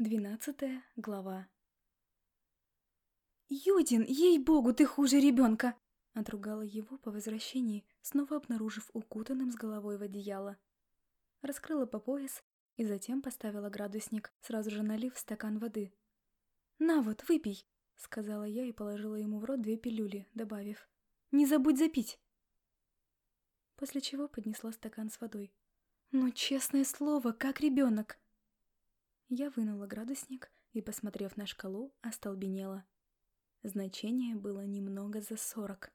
Двенадцатая глава. «Юдин, ей-богу, ты хуже ребенка!» Отругала его по возвращении, снова обнаружив укутанным с головой в одеяло. Раскрыла по пояс и затем поставила градусник, сразу же налив стакан воды. «На вот, выпей!» — сказала я и положила ему в рот две пилюли, добавив. «Не забудь запить!» После чего поднесла стакан с водой. «Ну, честное слово, как ребенок!» Я вынула градусник и, посмотрев на шкалу, остолбенела. Значение было немного за сорок.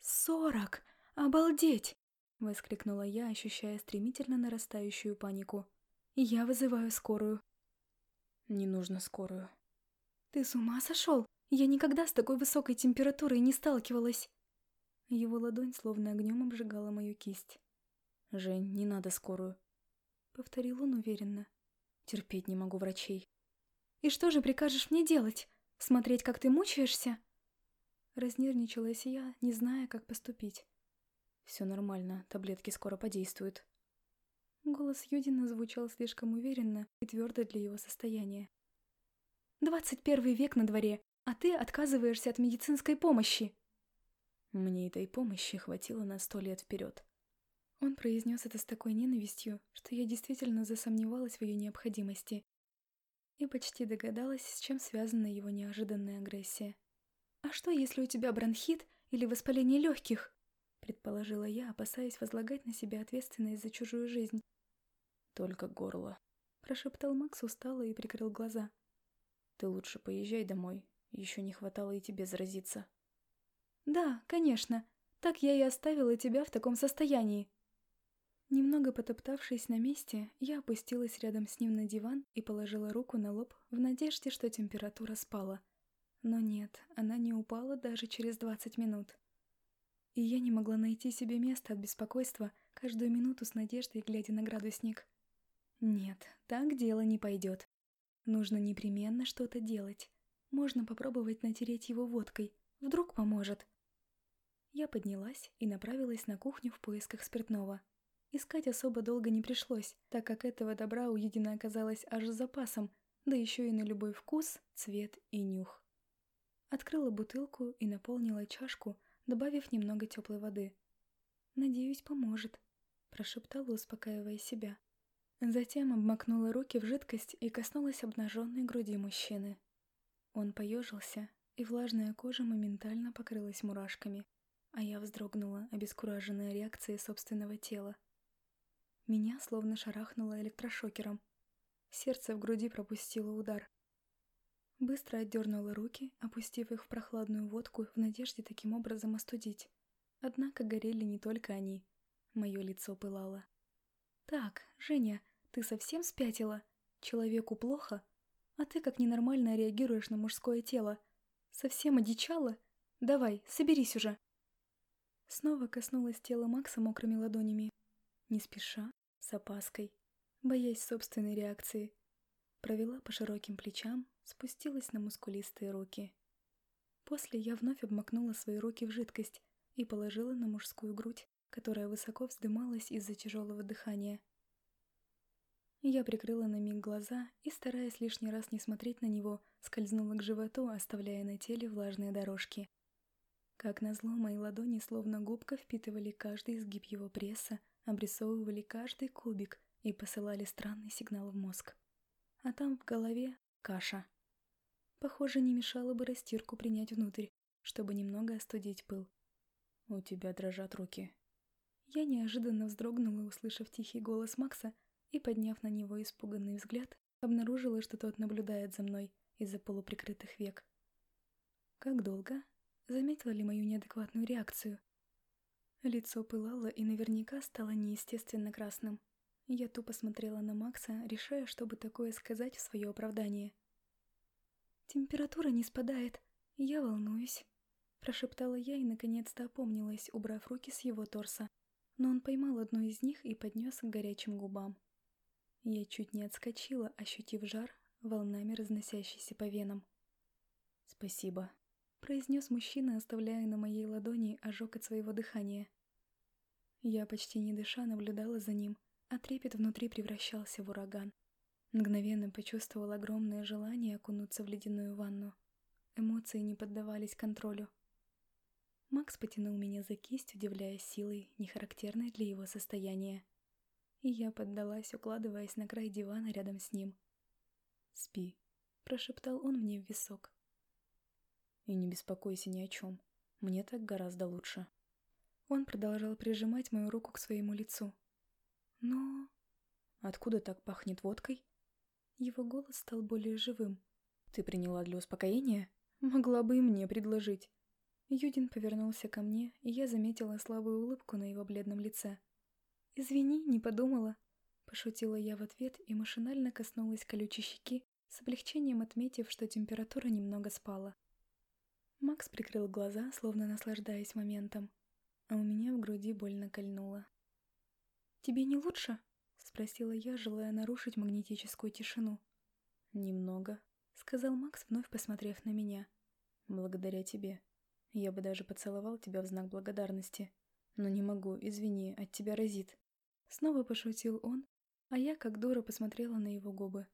«Сорок! Обалдеть!» — воскликнула я, ощущая стремительно нарастающую панику. «Я вызываю скорую». «Не нужно скорую». «Ты с ума сошел? Я никогда с такой высокой температурой не сталкивалась!» Его ладонь словно огнем обжигала мою кисть. «Жень, не надо скорую», — повторил он уверенно. Терпеть не могу врачей. «И что же прикажешь мне делать? Смотреть, как ты мучаешься?» Разнервничалась я, не зная, как поступить. «Все нормально, таблетки скоро подействуют». Голос Юдина звучал слишком уверенно и твердо для его состояния. «Двадцать первый век на дворе, а ты отказываешься от медицинской помощи!» Мне этой помощи хватило на сто лет вперед. Он произнес это с такой ненавистью, что я действительно засомневалась в ее необходимости и почти догадалась, с чем связана его неожиданная агрессия. «А что, если у тебя бронхит или воспаление легких?» предположила я, опасаясь возлагать на себя ответственность за чужую жизнь. «Только горло», — прошептал Макс устало и прикрыл глаза. «Ты лучше поезжай домой, еще не хватало и тебе заразиться». «Да, конечно, так я и оставила тебя в таком состоянии», Немного потоптавшись на месте, я опустилась рядом с ним на диван и положила руку на лоб в надежде, что температура спала. Но нет, она не упала даже через 20 минут. И я не могла найти себе места от беспокойства, каждую минуту с надеждой глядя на градусник. Нет, так дело не пойдет. Нужно непременно что-то делать. Можно попробовать натереть его водкой. Вдруг поможет. Я поднялась и направилась на кухню в поисках спиртного. Искать особо долго не пришлось, так как этого добра у Едина оказалось аж с запасом, да еще и на любой вкус, цвет и нюх. Открыла бутылку и наполнила чашку, добавив немного теплой воды. «Надеюсь, поможет», – прошептала, успокаивая себя. Затем обмакнула руки в жидкость и коснулась обнаженной груди мужчины. Он поежился, и влажная кожа моментально покрылась мурашками, а я вздрогнула, обескураженная реакцией собственного тела. Меня словно шарахнуло электрошокером. Сердце в груди пропустило удар. Быстро отдернула руки, опустив их в прохладную водку в надежде таким образом остудить. Однако горели не только они. Мое лицо пылало. «Так, Женя, ты совсем спятила? Человеку плохо? А ты как ненормально реагируешь на мужское тело? Совсем одичала? Давай, соберись уже!» Снова коснулась тела Макса мокрыми ладонями, не спеша, с опаской, боясь собственной реакции. Провела по широким плечам, спустилась на мускулистые руки. После я вновь обмакнула свои руки в жидкость и положила на мужскую грудь, которая высоко вздымалась из-за тяжелого дыхания. Я прикрыла на миг глаза и, стараясь лишний раз не смотреть на него, скользнула к животу, оставляя на теле влажные дорожки. Как назло, мои ладони словно губка впитывали каждый изгиб его пресса, обрисовывали каждый кубик и посылали странный сигнал в мозг. А там в голове каша. Похоже, не мешало бы растирку принять внутрь, чтобы немного остудить пыл. «У тебя дрожат руки». Я неожиданно вздрогнула, услышав тихий голос Макса, и, подняв на него испуганный взгляд, обнаружила, что тот наблюдает за мной из-за полуприкрытых век. «Как долго?» Заметила ли мою неадекватную реакцию? Лицо пылало и наверняка стало неестественно красным. Я тупо смотрела на Макса, решая, чтобы такое сказать в свое оправдание. «Температура не спадает. Я волнуюсь», – прошептала я и наконец-то опомнилась, убрав руки с его торса. Но он поймал одну из них и поднес к горячим губам. Я чуть не отскочила, ощутив жар, волнами разносящийся по венам. «Спасибо», произнес мужчина, оставляя на моей ладони ожог от своего дыхания. Я почти не дыша наблюдала за ним, а трепет внутри превращался в ураган. Мгновенно почувствовал огромное желание окунуться в ледяную ванну. Эмоции не поддавались контролю. Макс потянул меня за кисть, удивляясь силой, не характерной для его состояния. И я поддалась, укладываясь на край дивана рядом с ним. «Спи», — прошептал он мне в висок. «И не беспокойся ни о чем. Мне так гораздо лучше». Он продолжал прижимать мою руку к своему лицу. «Но...» «Откуда так пахнет водкой?» Его голос стал более живым. «Ты приняла для успокоения? Могла бы и мне предложить». Юдин повернулся ко мне, и я заметила слабую улыбку на его бледном лице. «Извини, не подумала», — пошутила я в ответ и машинально коснулась колючей щеки, с облегчением отметив, что температура немного спала. Макс прикрыл глаза, словно наслаждаясь моментом, а у меня в груди больно кольнуло. «Тебе не лучше?» — спросила я, желая нарушить магнетическую тишину. «Немного», — сказал Макс, вновь посмотрев на меня. «Благодаря тебе». Я бы даже поцеловал тебя в знак благодарности. Но не могу, извини, от тебя разит. Снова пошутил он, а я как дура посмотрела на его губы.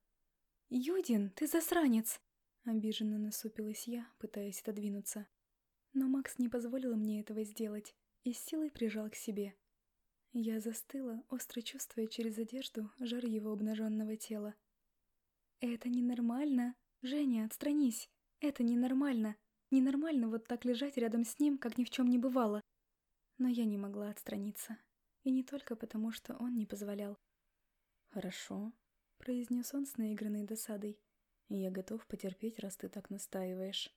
«Юдин, ты засранец!» Обиженно насупилась я, пытаясь отодвинуться. Но Макс не позволил мне этого сделать и с силой прижал к себе. Я застыла, остро чувствуя через одежду жар его обнаженного тела. «Это ненормально! Женя, отстранись! Это ненормально!» Ненормально вот так лежать рядом с ним, как ни в чем не бывало. Но я не могла отстраниться. И не только потому, что он не позволял. «Хорошо», — произнес он с наигранной досадой. «Я готов потерпеть, раз ты так настаиваешь».